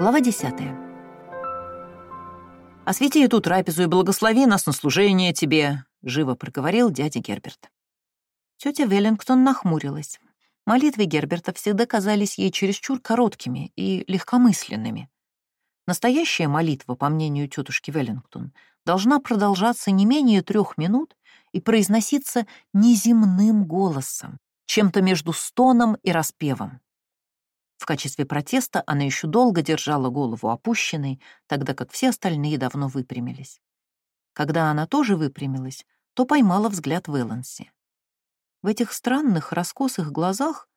Глава 10. «Освети эту трапезу и благослови нас на служение тебе», — живо проговорил дядя Герберт. Тетя Веллингтон нахмурилась. Молитвы Герберта всегда казались ей чересчур короткими и легкомысленными. Настоящая молитва, по мнению тетушки Веллингтон, должна продолжаться не менее трех минут и произноситься неземным голосом, чем-то между стоном и распевом. В качестве протеста она еще долго держала голову опущенной, тогда как все остальные давно выпрямились. Когда она тоже выпрямилась, то поймала взгляд Вэланси. В этих странных, раскосых глазах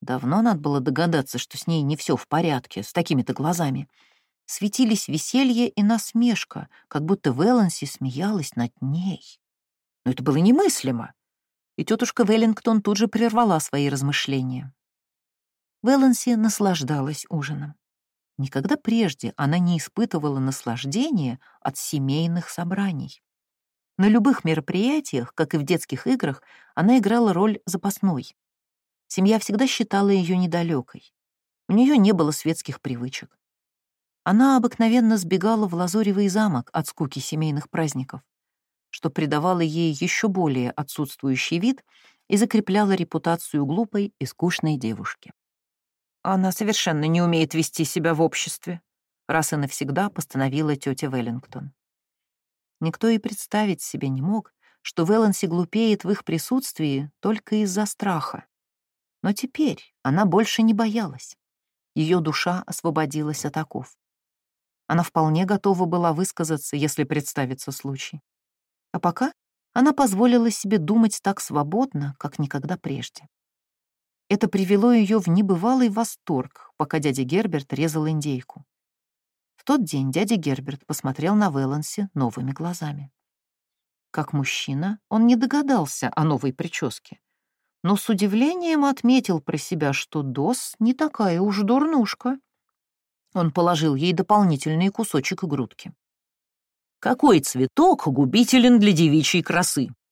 давно надо было догадаться, что с ней не все в порядке, с такими-то глазами. Светились веселье и насмешка, как будто Вэланси смеялась над ней. Но это было немыслимо. И тетушка Веллингтон тут же прервала свои размышления. Вэланси наслаждалась ужином. Никогда прежде она не испытывала наслаждения от семейных собраний. На любых мероприятиях, как и в детских играх, она играла роль запасной. Семья всегда считала ее недалекой. У нее не было светских привычек. Она обыкновенно сбегала в Лазоревый замок от скуки семейных праздников, что придавало ей еще более отсутствующий вид и закрепляло репутацию глупой и скучной девушки. Она совершенно не умеет вести себя в обществе, раз и навсегда постановила тетя Веллингтон. Никто и представить себе не мог, что Веланси глупеет в их присутствии только из-за страха. Но теперь она больше не боялась. Ее душа освободилась от оков. Она вполне готова была высказаться, если представится случай. А пока она позволила себе думать так свободно, как никогда прежде. Это привело ее в небывалый восторг, пока дядя Герберт резал индейку. В тот день дядя Герберт посмотрел на Вэланси новыми глазами. Как мужчина, он не догадался о новой прическе, но с удивлением отметил про себя, что Дос не такая уж дурнушка. Он положил ей дополнительный кусочек грудки. «Какой цветок губителен для девичьей красы?» —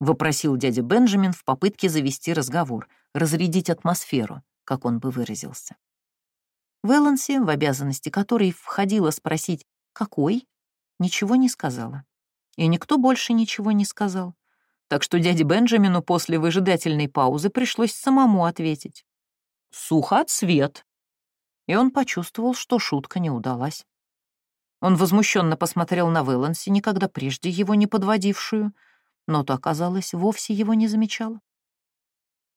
вопросил дядя Бенджамин в попытке завести разговор, разрядить атмосферу, как он бы выразился. Вэланси, в обязанности которой входило спросить «какой?», ничего не сказала. И никто больше ничего не сказал. Так что дяде Бенджамину после выжидательной паузы пришлось самому ответить. «Сухоцвет». И он почувствовал, что шутка не удалась. Он возмущенно посмотрел на Вэланси, никогда прежде его не подводившую, но то, оказалось, вовсе его не замечала.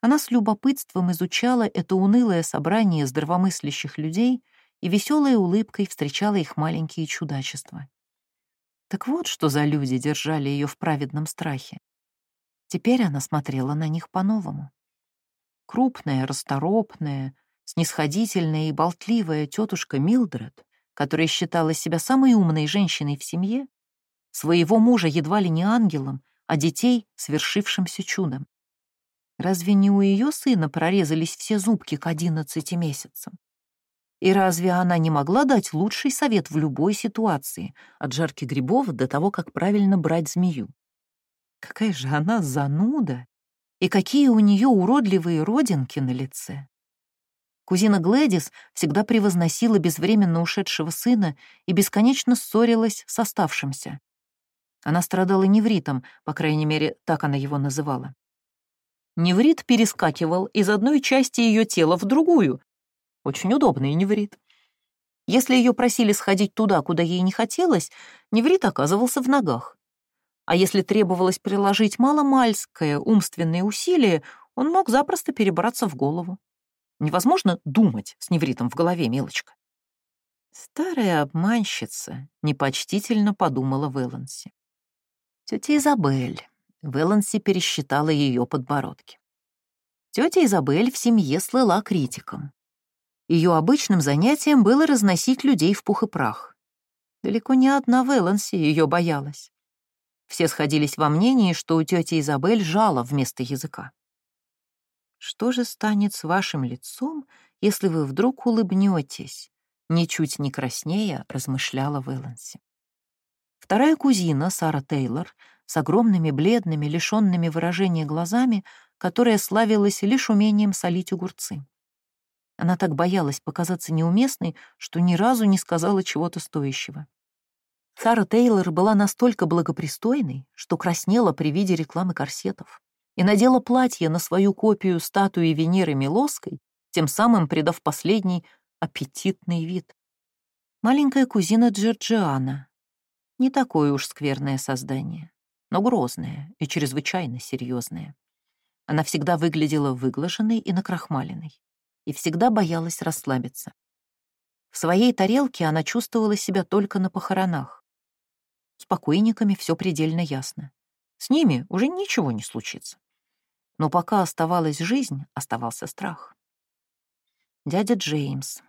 Она с любопытством изучала это унылое собрание здравомыслящих людей и веселой улыбкой встречала их маленькие чудачества. Так вот, что за люди держали ее в праведном страхе. Теперь она смотрела на них по-новому. Крупная, расторопная, снисходительная и болтливая тетушка Милдред, которая считала себя самой умной женщиной в семье, своего мужа едва ли не ангелом, а детей — свершившимся чудом. Разве не у ее сына прорезались все зубки к одиннадцати месяцам? И разве она не могла дать лучший совет в любой ситуации, от жарки грибов до того, как правильно брать змею? Какая же она зануда! И какие у нее уродливые родинки на лице! Кузина Глэдис всегда превозносила безвременно ушедшего сына и бесконечно ссорилась с оставшимся. Она страдала невритом, по крайней мере, так она его называла. Неврит перескакивал из одной части ее тела в другую. Очень удобный неврит. Если ее просили сходить туда, куда ей не хотелось, неврит оказывался в ногах. А если требовалось приложить маломальское умственное усилие, он мог запросто перебраться в голову. Невозможно думать с невритом в голове, милочка. Старая обманщица, непочтительно подумала Вэланси. Тетя Изабель, Вэланси пересчитала ее подбородки. Тетя Изабель в семье слыла критиком. Ее обычным занятием было разносить людей в пух и прах. Далеко не одна Вэланси ее боялась. Все сходились во мнении, что у тети Изабель жало вместо языка. «Что же станет с вашим лицом, если вы вдруг улыбнетесь?» Ничуть не краснея, размышляла Вэланси. Вторая кузина, Сара Тейлор, с огромными бледными, лишенными выражения глазами, которая славилась лишь умением солить огурцы. Она так боялась показаться неуместной, что ни разу не сказала чего-то стоящего. Сара Тейлор была настолько благопристойной, что краснела при виде рекламы корсетов и надела платье на свою копию статуи Венеры Милоской, тем самым придав последний аппетитный вид. Маленькая кузина Джорджиана. Не такое уж скверное создание, но грозное и чрезвычайно серьезное. Она всегда выглядела выглаженной и накрахмаленной и всегда боялась расслабиться. В своей тарелке она чувствовала себя только на похоронах. С покойниками все предельно ясно. С ними уже ничего не случится. Но пока оставалась жизнь, оставался страх. Дядя Джеймс,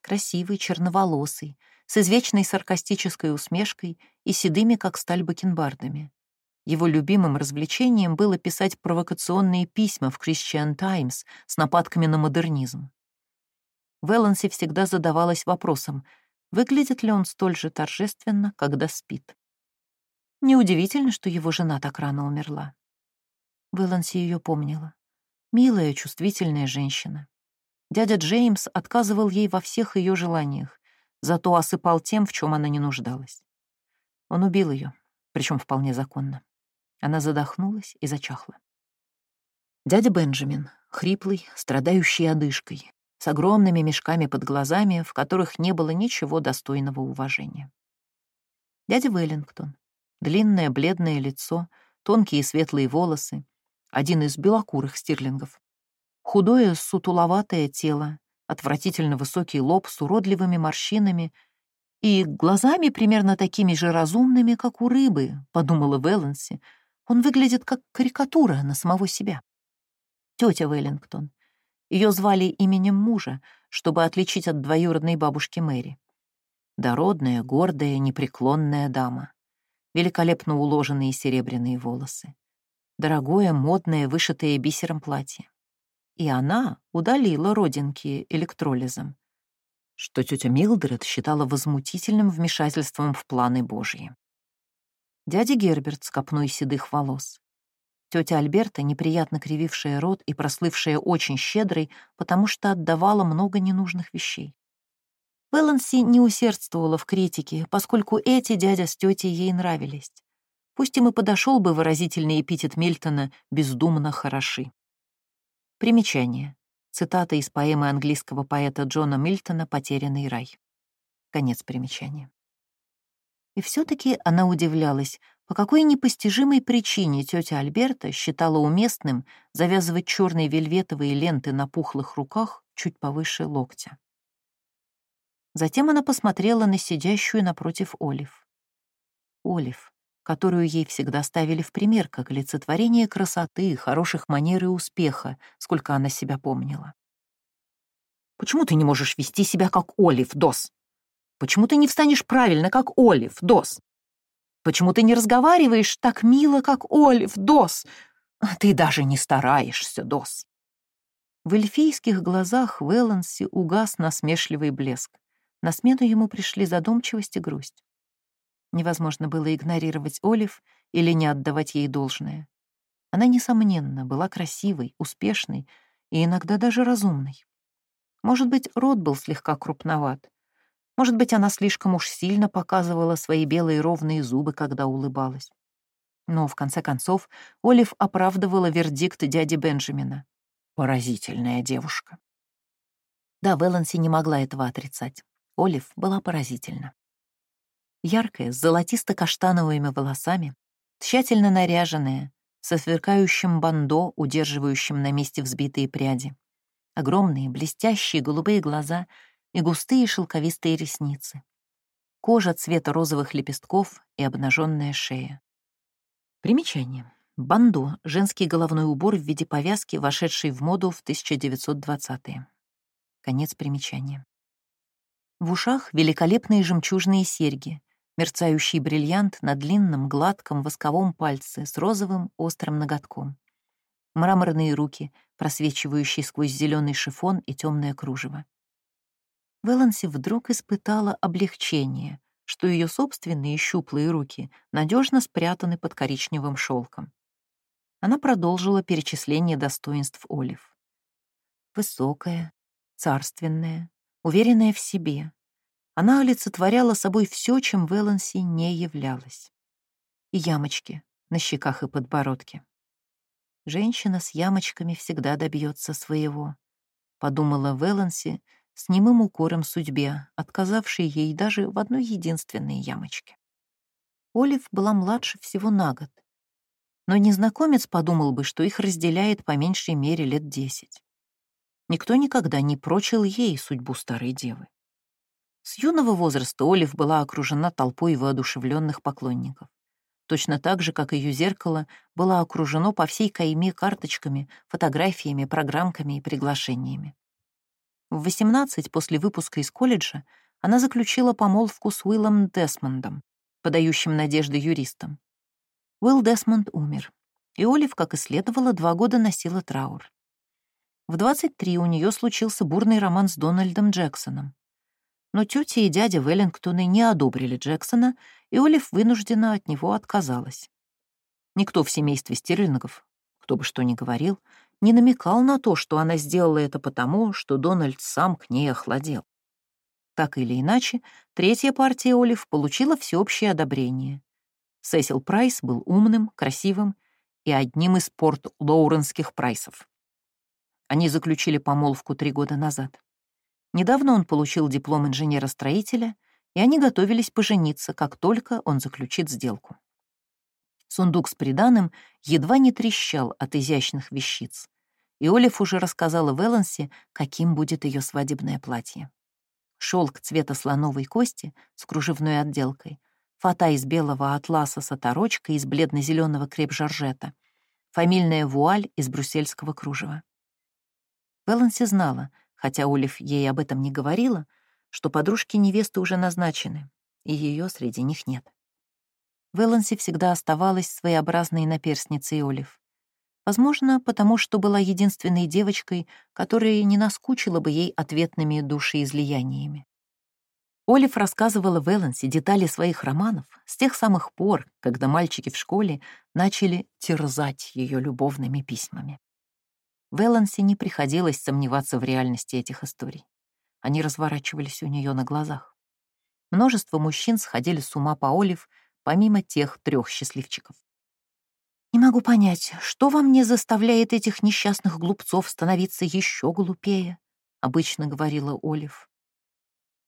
красивый, черноволосый, с извечной саркастической усмешкой и седыми, как сталь, бакенбардами. Его любимым развлечением было писать провокационные письма в Christian Times с нападками на модернизм. Веланси всегда задавалась вопросом, выглядит ли он столь же торжественно, когда спит. Неудивительно, что его жена так рано умерла. Веланси ее помнила. Милая, чувствительная женщина. Дядя Джеймс отказывал ей во всех ее желаниях, зато осыпал тем, в чем она не нуждалась. Он убил ее, причем вполне законно. Она задохнулась и зачахла. Дядя Бенджамин, хриплый, страдающий одышкой, с огромными мешками под глазами, в которых не было ничего достойного уважения. Дядя Веллингтон, длинное бледное лицо, тонкие светлые волосы, один из белокурых стирлингов. Худое, сутуловатое тело, отвратительно высокий лоб с уродливыми морщинами и глазами примерно такими же разумными, как у рыбы, подумала Вэланси, он выглядит как карикатура на самого себя. Тетя Веллингтон. Ее звали именем мужа, чтобы отличить от двоюродной бабушки Мэри. Дородная, гордая, непреклонная дама. Великолепно уложенные серебряные волосы. Дорогое, модное, вышитое бисером платье. И она удалила родинки электролизом, что тетя Милдред считала возмутительным вмешательством в планы Божьи дядя Герберт с копной седых волос. Тетя Альберта, неприятно кривившая рот и прослывшая очень щедрой, потому что отдавала много ненужных вещей. Вэланси не усердствовала в критике, поскольку эти дядя с тетей ей нравились. Пусть им и подошел бы выразительный эпитет Мильтона «бездумно хороши». Примечание. Цитата из поэмы английского поэта Джона Мильтона «Потерянный рай». Конец примечания. И все-таки она удивлялась, по какой непостижимой причине тетя Альберта считала уместным завязывать черные вельветовые ленты на пухлых руках чуть повыше локтя. Затем она посмотрела на сидящую напротив Олив. Олив, которую ей всегда ставили в пример как олицетворение красоты, хороших манер и успеха, сколько она себя помнила. «Почему ты не можешь вести себя как Олив, Дос?» Почему ты не встанешь правильно, как Олив, Дос? Почему ты не разговариваешь так мило, как Олив, Дос? Ты даже не стараешься, Дос. В эльфийских глазах Вэланси угас насмешливый блеск. На смену ему пришли задумчивость и грусть. Невозможно было игнорировать Олив или не отдавать ей должное. Она, несомненно, была красивой, успешной и иногда даже разумной. Может быть, рот был слегка крупноват, может быть, она слишком уж сильно показывала свои белые ровные зубы, когда улыбалась. Но, в конце концов, Олив оправдывала вердикт дяди Бенджамина. Поразительная девушка. Да, Вэланси не могла этого отрицать. Олив была поразительна. Яркая, с золотисто-каштановыми волосами, тщательно наряженная, со сверкающим бандо, удерживающим на месте взбитые пряди. Огромные, блестящие голубые глаза — и густые шелковистые ресницы. Кожа цвета розовых лепестков и обнаженная шея. Примечание. Бандо — женский головной убор в виде повязки, вошедший в моду в 1920-е. Конец примечания. В ушах великолепные жемчужные серьги, мерцающий бриллиант на длинном, гладком восковом пальце с розовым острым ноготком. Мраморные руки, просвечивающие сквозь зеленый шифон и темное кружево. Вэланси вдруг испытала облегчение, что ее собственные щуплые руки надежно спрятаны под коричневым шелком. Она продолжила перечисление достоинств Олив. Высокая, царственная, уверенная в себе. Она олицетворяла собой все, чем Вэланси не являлась. И ямочки на щеках и подбородке. Женщина с ямочками всегда добьется своего, подумала Вэланси с немым укором судьбе, отказавшей ей даже в одной единственной ямочке. Олив была младше всего на год, но незнакомец подумал бы, что их разделяет по меньшей мере лет десять. Никто никогда не прочил ей судьбу старой девы. С юного возраста Олив была окружена толпой воодушевленных поклонников. Точно так же, как ее зеркало было окружено по всей кайме карточками, фотографиями, программками и приглашениями. В 18 после выпуска из колледжа она заключила помолвку с Уиллом Десмондом, подающим надежды юристом. Уилл Десмонд умер, и Олив, как и следовало, два года носила траур. В 23 у нее случился бурный роман с Дональдом Джексоном. Но тетя и дядя Веллингтоны не одобрили Джексона, и Олив вынуждена от него отказалась. Никто в семействе Стерлингов, кто бы что ни говорил, не намекал на то, что она сделала это потому, что Дональд сам к ней охладел. Так или иначе, третья партия Олив получила всеобщее одобрение. Сесил Прайс был умным, красивым и одним из порт-лоуренских прайсов. Они заключили помолвку три года назад. Недавно он получил диплом инженера-строителя, и они готовились пожениться, как только он заключит сделку. Сундук с приданым едва не трещал от изящных вещиц, и Олив уже рассказала Вэлансе, каким будет ее свадебное платье. Шелк цвета слоновой кости с кружевной отделкой — фата из белого атласа с оторочкой из бледно-зеленого креп-жоржета, фамильная вуаль из брюссельского кружева. Вэланси знала, хотя Олив ей об этом не говорила, что подружки невесты уже назначены, и ее среди них нет. Вэланси всегда оставалась своеобразной наперсницей Олив. Возможно, потому что была единственной девочкой, которая не наскучила бы ей ответными душеизлияниями. Олив рассказывала Вэланси детали своих романов с тех самых пор, когда мальчики в школе начали терзать ее любовными письмами. Вэланси не приходилось сомневаться в реальности этих историй. Они разворачивались у нее на глазах. Множество мужчин сходили с ума по Олив, помимо тех трех счастливчиков. «Не могу понять, что во мне заставляет этих несчастных глупцов становиться еще глупее», — обычно говорила Олив.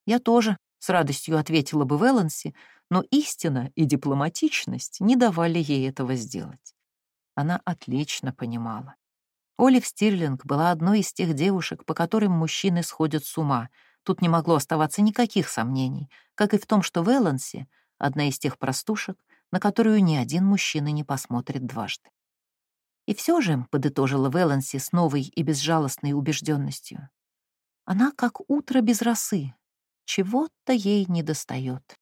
«Я тоже», с радостью ответила бы Вэланси, но истина и дипломатичность не давали ей этого сделать. Она отлично понимала. Олив Стирлинг была одной из тех девушек, по которым мужчины сходят с ума. Тут не могло оставаться никаких сомнений, как и в том, что Вэланси — одна из тех простушек, на которую ни один мужчина не посмотрит дважды. И все же, — подытожила Вэланси с новой и безжалостной убежденностью, она как утро без росы, чего-то ей недостает.